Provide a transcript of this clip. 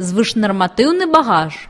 звишнормативний багаж.